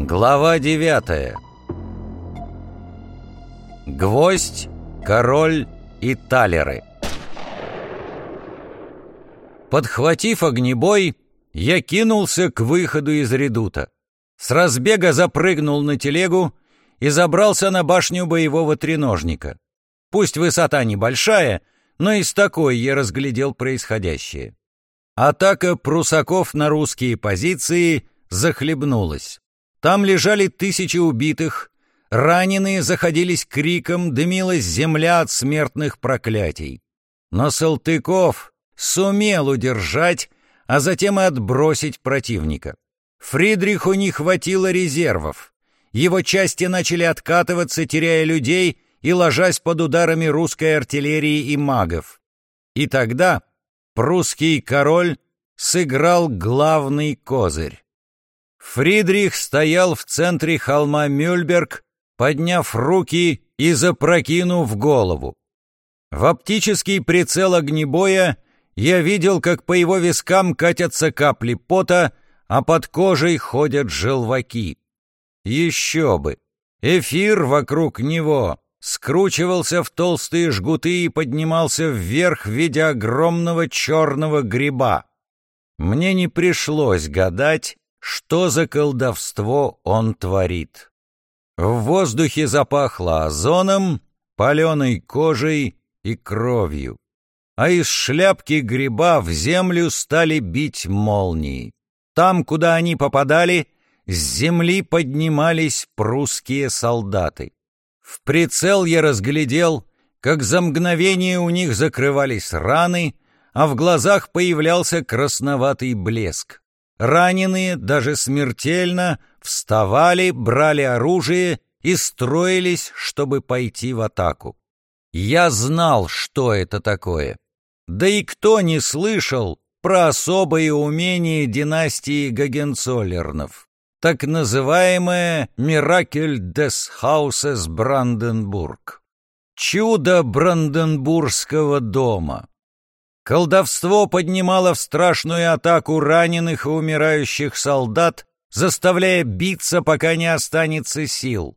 Глава девятая Гвоздь, король и талеры Подхватив огнебой, я кинулся к выходу из редута. С разбега запрыгнул на телегу и забрался на башню боевого треножника. Пусть высота небольшая, но и с такой я разглядел происходящее. Атака прусаков на русские позиции захлебнулась. Там лежали тысячи убитых, раненые заходились криком, дымилась земля от смертных проклятий. Но Салтыков сумел удержать, а затем и отбросить противника. Фридриху не хватило резервов. Его части начали откатываться, теряя людей и ложась под ударами русской артиллерии и магов. И тогда прусский король сыграл главный козырь. Фридрих стоял в центре холма Мюльберг, подняв руки и запрокинув голову. В оптический прицел огнебоя я видел, как по его вискам катятся капли пота, а под кожей ходят желваки. Еще бы! Эфир вокруг него скручивался в толстые жгуты и поднимался вверх в виде огромного черного гриба. Мне не пришлось гадать, что за колдовство он творит. В воздухе запахло озоном, паленой кожей и кровью, а из шляпки гриба в землю стали бить молнии. Там, куда они попадали, с земли поднимались прусские солдаты. В прицел я разглядел, как за мгновение у них закрывались раны, а в глазах появлялся красноватый блеск. Раненые, даже смертельно, вставали, брали оружие и строились, чтобы пойти в атаку. Я знал, что это такое. Да и кто не слышал про особое умение династии Гагенцоллернов так называемое «Миракель дес Хаусес Бранденбург» — чудо Бранденбургского дома. Колдовство поднимало в страшную атаку раненых и умирающих солдат, заставляя биться, пока не останется сил.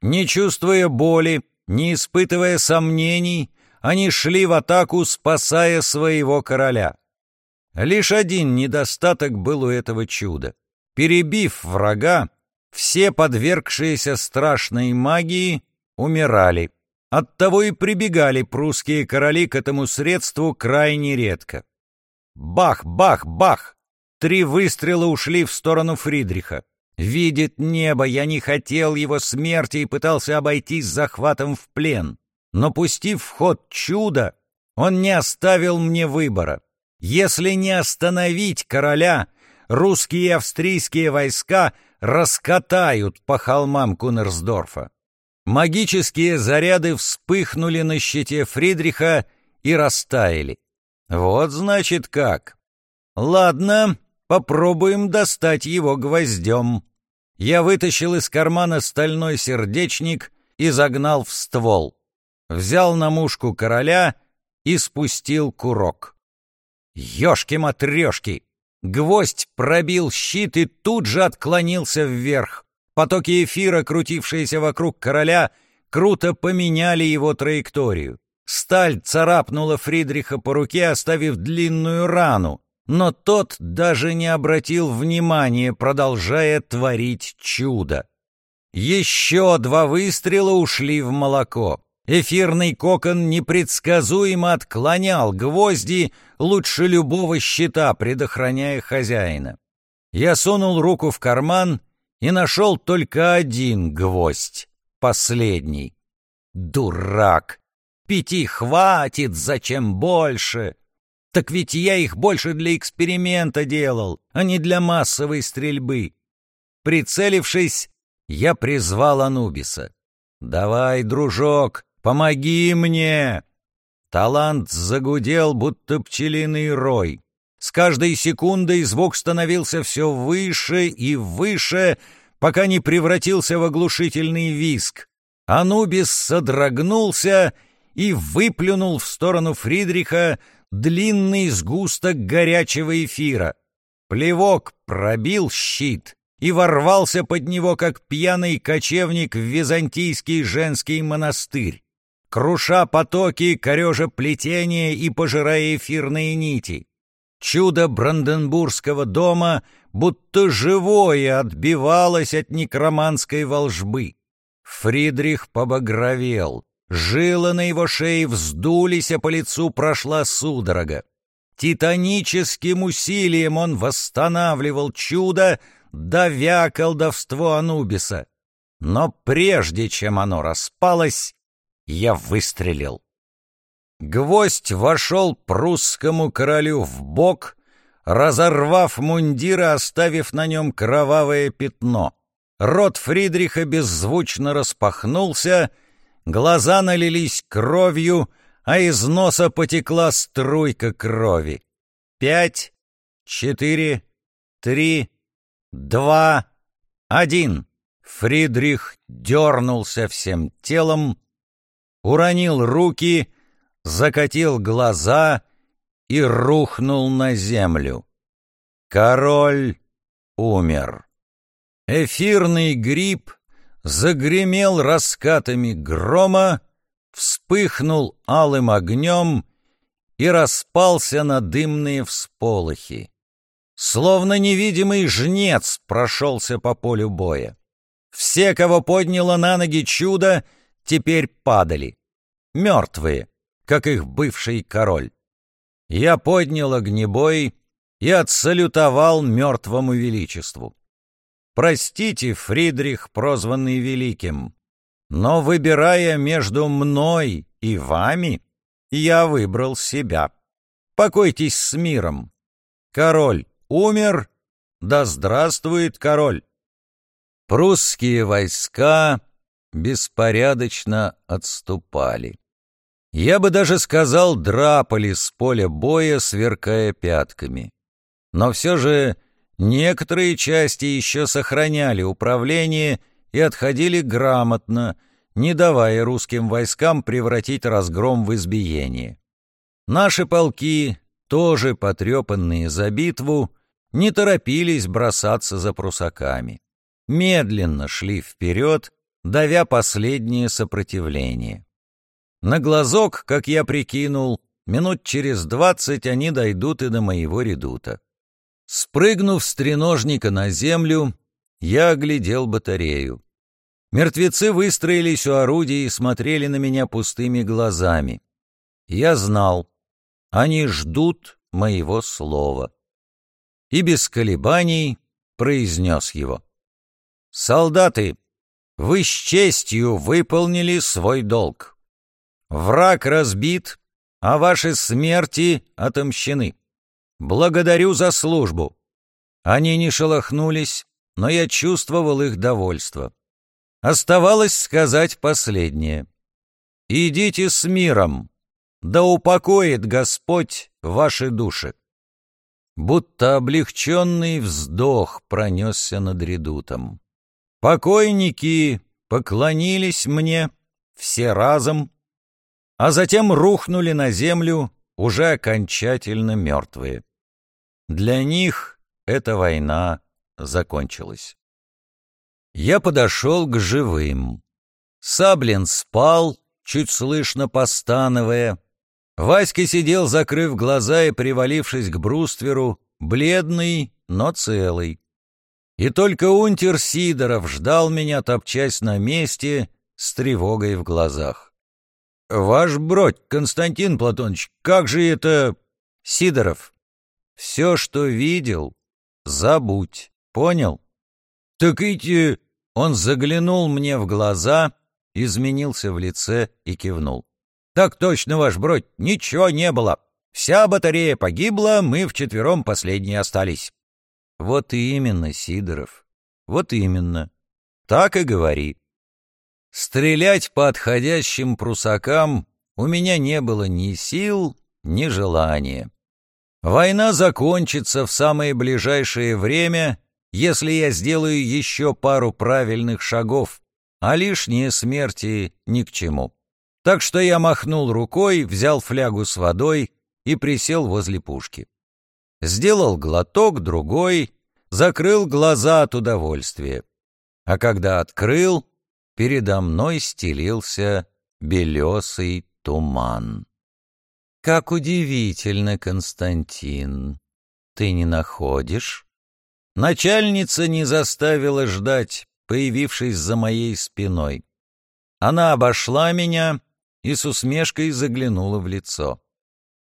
Не чувствуя боли, не испытывая сомнений, они шли в атаку, спасая своего короля. Лишь один недостаток был у этого чуда. Перебив врага, все подвергшиеся страшной магии умирали. Оттого и прибегали прусские короли к этому средству крайне редко. Бах, бах, бах! Три выстрела ушли в сторону Фридриха. Видит небо, я не хотел его смерти и пытался обойтись захватом в плен. Но пустив в ход чудо, он не оставил мне выбора. Если не остановить короля, русские и австрийские войска раскатают по холмам Кунерсдорфа. Магические заряды вспыхнули на щите Фридриха и растаяли. Вот значит как. Ладно, попробуем достать его гвоздем. Я вытащил из кармана стальной сердечник и загнал в ствол. Взял на мушку короля и спустил курок. Ёшки-матрёшки! Гвоздь пробил щит и тут же отклонился вверх. Потоки эфира, крутившиеся вокруг короля, круто поменяли его траекторию. Сталь царапнула Фридриха по руке, оставив длинную рану, но тот даже не обратил внимания, продолжая творить чудо. Еще два выстрела ушли в молоко. Эфирный кокон непредсказуемо отклонял гвозди лучше любого щита, предохраняя хозяина. Я сунул руку в карман и нашел только один гвоздь, последний. Дурак! Пяти хватит, зачем больше? Так ведь я их больше для эксперимента делал, а не для массовой стрельбы. Прицелившись, я призвал Анубиса. «Давай, дружок, Помоги мне!» Талант загудел, будто пчелиный рой. С каждой секундой звук становился все выше и выше, пока не превратился в оглушительный виск. Анубис содрогнулся и выплюнул в сторону Фридриха длинный сгусток горячего эфира. Плевок пробил щит, и ворвался под него, как пьяный кочевник в византийский женский монастырь, круша потоки, корежа плетения и пожирая эфирные нити. Чудо Бранденбургского дома будто живое отбивалось от некроманской волжбы. Фридрих побагровел, жилы на его шее вздулись, а по лицу прошла судорога. Титаническим усилием он восстанавливал чудо, давя колдовство Анубиса. Но прежде чем оно распалось, я выстрелил. Гвоздь вошел прусскому королю в бок, разорвав мундир и оставив на нем кровавое пятно. Рот Фридриха беззвучно распахнулся, глаза налились кровью, а из носа потекла струйка крови. Пять, четыре, три, два, один. Фридрих дернулся всем телом, уронил руки — закатил глаза и рухнул на землю. Король умер. Эфирный гриб загремел раскатами грома, вспыхнул алым огнем и распался на дымные всполохи. Словно невидимый жнец прошелся по полю боя. Все, кого подняло на ноги чудо, теперь падали. Мертвые, как их бывший король. Я поднял огнебой и отсалютовал мертвому величеству. Простите, Фридрих, прозванный Великим, но, выбирая между мной и вами, я выбрал себя. Покойтесь с миром. Король умер, да здравствует король. Прусские войска беспорядочно отступали. Я бы даже сказал, драпали с поля боя, сверкая пятками. Но все же некоторые части еще сохраняли управление и отходили грамотно, не давая русским войскам превратить разгром в избиение. Наши полки, тоже потрепанные за битву, не торопились бросаться за прусаками. Медленно шли вперед, давя последнее сопротивление. На глазок, как я прикинул, минут через двадцать они дойдут и до моего редута. Спрыгнув с треножника на землю, я оглядел батарею. Мертвецы выстроились у орудия и смотрели на меня пустыми глазами. Я знал, они ждут моего слова. И без колебаний произнес его. «Солдаты, вы с честью выполнили свой долг. Враг разбит, а ваши смерти отомщены. Благодарю за службу. Они не шелохнулись, но я чувствовал их довольство. Оставалось сказать последнее. «Идите с миром, да упокоит Господь ваши души». Будто облегченный вздох пронесся над редутом. Покойники поклонились мне все разом, а затем рухнули на землю уже окончательно мертвые. Для них эта война закончилась. Я подошел к живым. Саблин спал, чуть слышно постановая. Васька сидел, закрыв глаза и привалившись к брустверу, бледный, но целый. И только унтер Сидоров ждал меня, топчась на месте, с тревогой в глазах. «Ваш бродь, Константин Платонович, как же это...» «Сидоров, все, что видел, забудь, понял?» «Так эти...» Он заглянул мне в глаза, изменился в лице и кивнул. «Так точно, ваш бродь, ничего не было. Вся батарея погибла, мы вчетвером последние остались». «Вот именно, Сидоров, вот именно. Так и говори. Стрелять по отходящим прусакам у меня не было ни сил, ни желания. Война закончится в самое ближайшее время, если я сделаю еще пару правильных шагов, а лишние смерти ни к чему. Так что я махнул рукой, взял флягу с водой и присел возле пушки. Сделал глоток, другой, закрыл глаза от удовольствия. А когда открыл, передо мной стелился белесый туман. Как удивительно, Константин, ты не находишь? Начальница не заставила ждать, появившись за моей спиной. Она обошла меня и с усмешкой заглянула в лицо.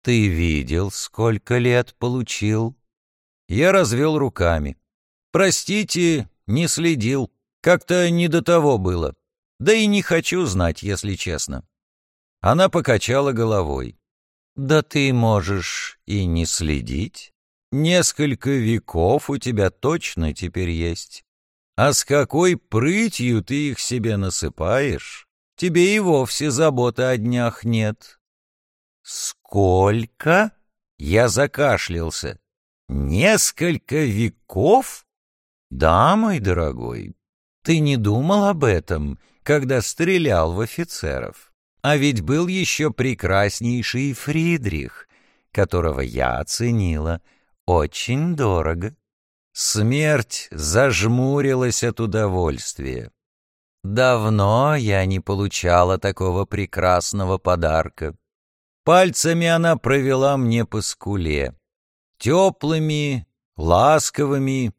«Ты видел, сколько лет получил?» Я развел руками. «Простите, не следил. Как-то не до того было. Да и не хочу знать, если честно». Она покачала головой. «Да ты можешь и не следить. Несколько веков у тебя точно теперь есть. А с какой прытью ты их себе насыпаешь, тебе и вовсе заботы о днях нет». «Сколько?» Я закашлялся. «Несколько веков?» «Да, мой дорогой, ты не думал об этом, когда стрелял в офицеров. А ведь был еще прекраснейший Фридрих, которого я оценила очень дорого. Смерть зажмурилась от удовольствия. Давно я не получала такого прекрасного подарка. Пальцами она провела мне по скуле. Теплыми, ласковыми,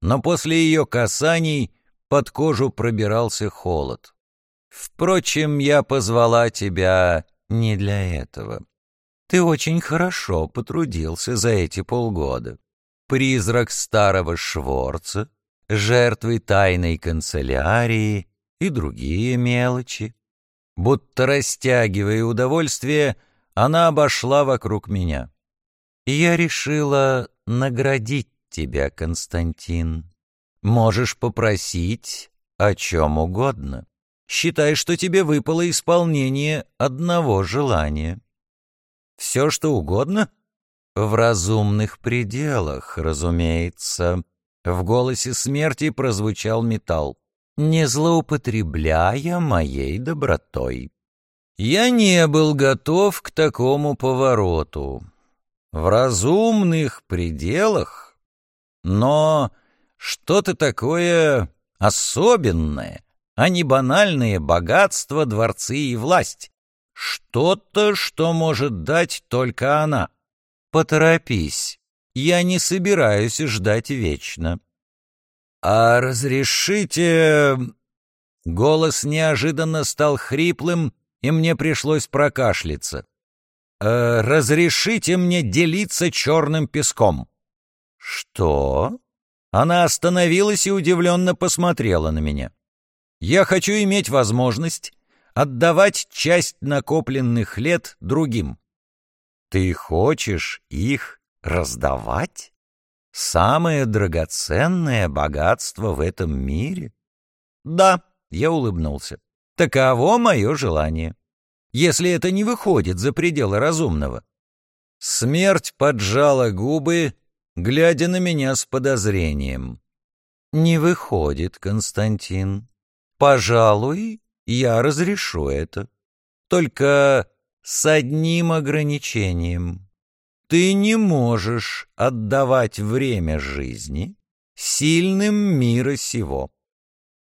но после ее касаний под кожу пробирался холод. Впрочем, я позвала тебя не для этого. Ты очень хорошо потрудился за эти полгода. Призрак старого Шворца, жертвы тайной канцелярии и другие мелочи. Будто растягивая удовольствие, она обошла вокруг меня. Я решила наградить тебя, Константин. Можешь попросить о чем угодно. Считай, что тебе выпало исполнение одного желания. Все, что угодно? В разумных пределах, разумеется. В голосе смерти прозвучал металл. Не злоупотребляя моей добротой. Я не был готов к такому повороту. В разумных пределах? Но что-то такое особенное — а не банальные богатства, дворцы и власть. Что-то, что может дать только она. Поторопись, я не собираюсь ждать вечно. А разрешите... Голос неожиданно стал хриплым, и мне пришлось прокашляться. «Э, «Разрешите мне делиться черным песком». «Что?» Она остановилась и удивленно посмотрела на меня. Я хочу иметь возможность отдавать часть накопленных лет другим. Ты хочешь их раздавать? Самое драгоценное богатство в этом мире? Да, я улыбнулся. Таково мое желание. Если это не выходит за пределы разумного. Смерть поджала губы, глядя на меня с подозрением. «Не выходит, Константин. Пожалуй, я разрешу это. Только с одним ограничением. Ты не можешь отдавать время жизни сильным мира сего.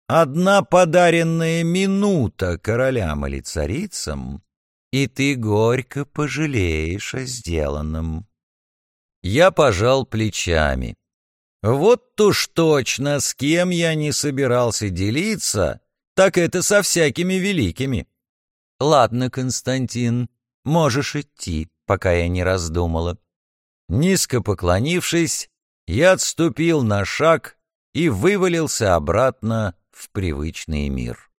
Одна подаренная минута королям или царицам, и ты горько пожалеешь о сделанном. Я пожал плечами. Вот уж точно, с кем я не собирался делиться, так это со всякими великими. Ладно, Константин, можешь идти, пока я не раздумала. Низко поклонившись, я отступил на шаг и вывалился обратно в привычный мир.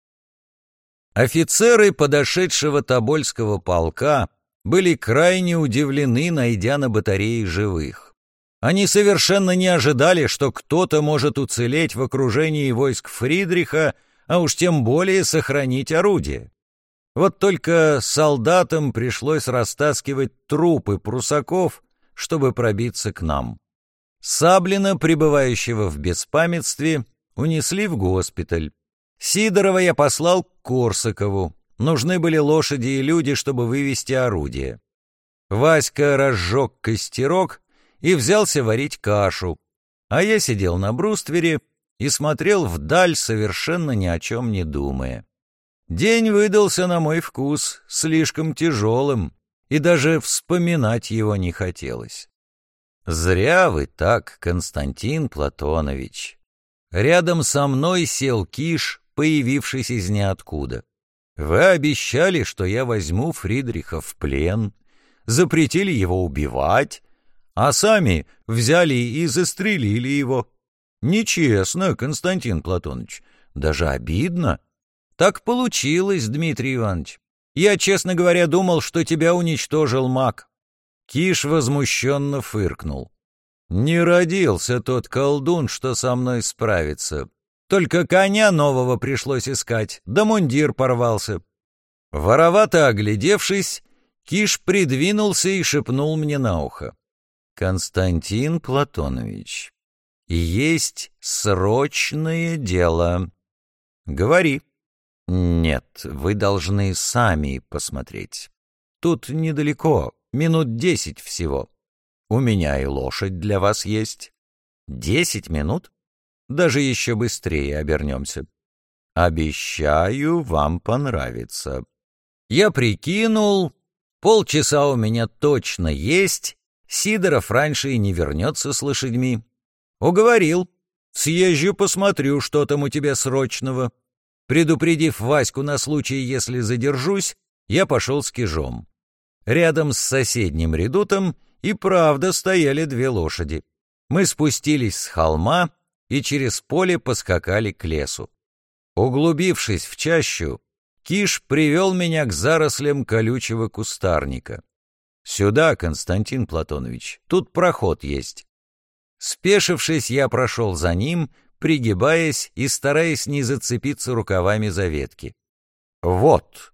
Офицеры подошедшего Тобольского полка были крайне удивлены, найдя на батарее живых. Они совершенно не ожидали, что кто-то может уцелеть в окружении войск Фридриха а уж тем более сохранить орудие. Вот только солдатам пришлось растаскивать трупы прусаков, чтобы пробиться к нам. Саблина, пребывающего в беспамятстве, унесли в госпиталь. Сидорова я послал к Корсакову. Нужны были лошади и люди, чтобы вывести орудие. Васька разжег костерок и взялся варить кашу. а я сидел на бруствере и смотрел вдаль, совершенно ни о чем не думая. День выдался на мой вкус слишком тяжелым, и даже вспоминать его не хотелось. «Зря вы так, Константин Платонович!» Рядом со мной сел Киш, появившись из ниоткуда. «Вы обещали, что я возьму Фридриха в плен, запретили его убивать, а сами взяли и застрелили его. Нечестно, Константин Платонович, даже обидно. Так получилось, Дмитрий Иванович. Я, честно говоря, думал, что тебя уничтожил маг. Киш возмущенно фыркнул. Не родился тот колдун, что со мной справится. Только коня нового пришлось искать, да мундир порвался. Воровато оглядевшись, Киш придвинулся и шепнул мне на ухо. «Константин Платонович, есть срочное дело. Говори». «Нет, вы должны сами посмотреть. Тут недалеко, минут десять всего. У меня и лошадь для вас есть. Десять минут? Даже еще быстрее обернемся. Обещаю, вам понравится». Я прикинул, полчаса у меня точно есть, Сидоров раньше и не вернется с лошадьми. Уговорил. Съезжу, посмотрю, что там у тебя срочного. Предупредив Ваську на случай, если задержусь, я пошел с кижом. Рядом с соседним редутом и правда стояли две лошади. Мы спустились с холма и через поле поскакали к лесу. Углубившись в чащу, Киш привел меня к зарослям колючего кустарника. «Сюда, Константин Платонович, тут проход есть». Спешившись, я прошел за ним, пригибаясь и стараясь не зацепиться рукавами за ветки. «Вот!»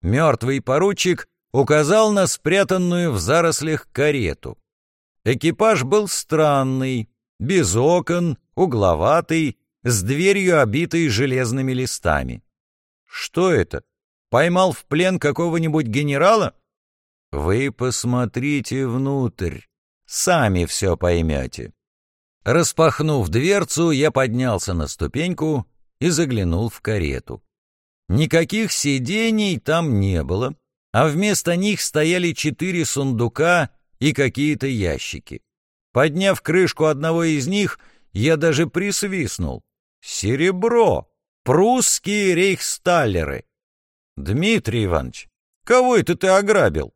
Мертвый поручик указал на спрятанную в зарослях карету. Экипаж был странный, без окон, угловатый, с дверью, обитой железными листами. Что это? Поймал в плен какого-нибудь генерала? Вы посмотрите внутрь, сами все поймете. Распахнув дверцу, я поднялся на ступеньку и заглянул в карету. Никаких сидений там не было, а вместо них стояли четыре сундука и какие-то ящики. Подняв крышку одного из них, я даже присвистнул. Серебро! Прусские рейхсталлеры! Дмитрий Иванович, кого это ты ограбил?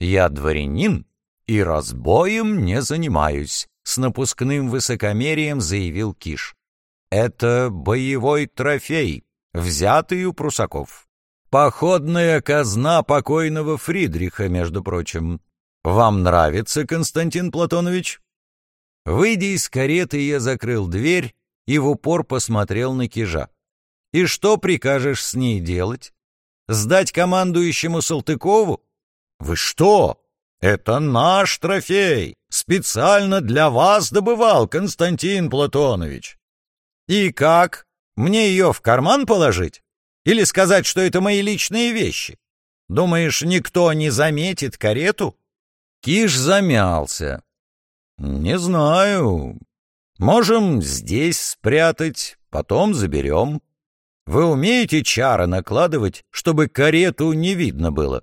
Я дворянин и разбоем не занимаюсь, с напускным высокомерием заявил Киш. Это боевой трофей, взятый у прусаков. Походная казна покойного Фридриха, между прочим. Вам нравится, Константин Платонович? Выйдя из кареты, я закрыл дверь и в упор посмотрел на Кижа. И что прикажешь с ней делать? Сдать командующему Салтыкову? «Вы что? Это наш трофей! Специально для вас добывал, Константин Платонович!» «И как? Мне ее в карман положить? Или сказать, что это мои личные вещи? Думаешь, никто не заметит карету?» Киш замялся. «Не знаю. Можем здесь спрятать, потом заберем. Вы умеете чары накладывать, чтобы карету не видно было?»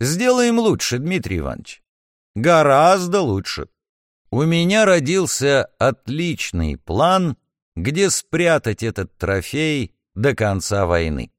Сделаем лучше, Дмитрий Иванович. Гораздо лучше. У меня родился отличный план, где спрятать этот трофей до конца войны.